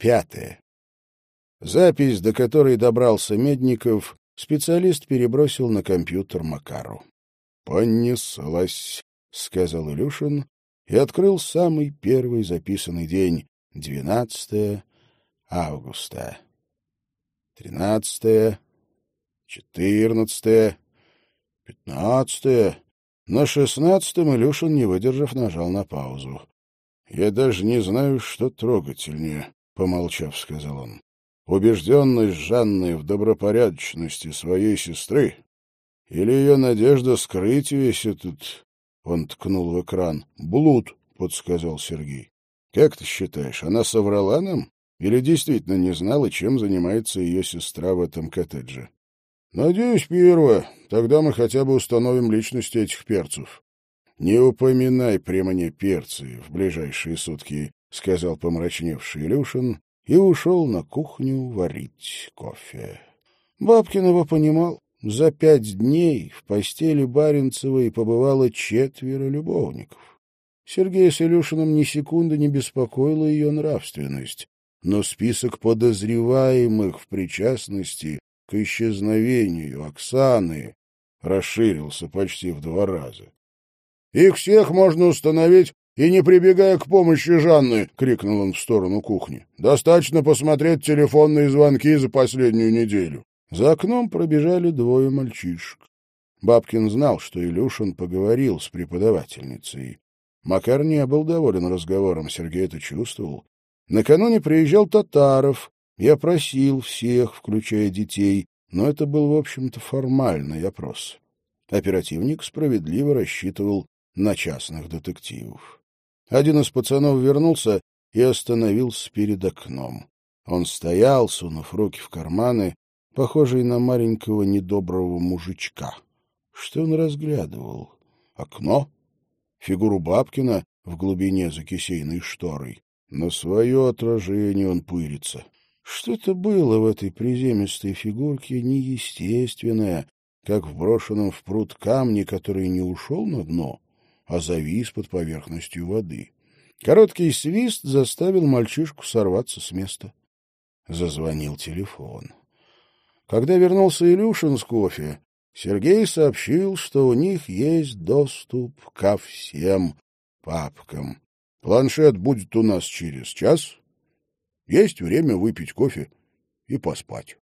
Пятое. Запись, до которой добрался Медников, специалист перебросил на компьютер Макару. «Понеслась», — сказал Илюшин и открыл самый первый записанный день, 12 августа. 13 14 15 На шестнадцатом Илюшин, не выдержав, нажал на паузу. «Я даже не знаю, что трогательнее», — помолчав, сказал он убежденность Жанны в добропорядочности своей сестры или ее надежда скрыть весь этот... Он ткнул в экран. «Блуд», — подсказал Сергей. «Как ты считаешь, она соврала нам? Или действительно не знала, чем занимается ее сестра в этом коттедже?» «Надеюсь, первое. Тогда мы хотя бы установим личности этих перцев». «Не упоминай при мне перцы в ближайшие сутки», — сказал помрачневший Илюшин и ушел на кухню варить кофе. Бабкин его понимал. За пять дней в постели Баренцевой побывало четверо любовников. Сергея с Илюшиным ни секунды не беспокоила ее нравственность, но список подозреваемых в причастности к исчезновению Оксаны расширился почти в два раза. Их всех можно установить и не прибегая к помощи Жанны, — крикнул он в сторону кухни. — Достаточно посмотреть телефонные звонки за последнюю неделю. За окном пробежали двое мальчишек. Бабкин знал, что Илюшин поговорил с преподавательницей. Макар не был доволен разговором, Сергей это чувствовал. Накануне приезжал Татаров и опросил всех, включая детей, но это был, в общем-то, формальный опрос. Оперативник справедливо рассчитывал на частных детективов. Один из пацанов вернулся и остановился перед окном. Он стоял, сунув руки в карманы, похожий на маленького недоброго мужичка. Что он разглядывал? Окно? Фигуру Бабкина в глубине за кисейной шторой. На свое отражение он пырится. Что-то было в этой приземистой фигурке неестественное, как в брошенном в пруд камне, который не ушел на дно, а завис под поверхностью воды. Короткий свист заставил мальчишку сорваться с места. Зазвонил телефон. Когда вернулся Илюшин с кофе, Сергей сообщил, что у них есть доступ ко всем папкам. Планшет будет у нас через час. Есть время выпить кофе и поспать.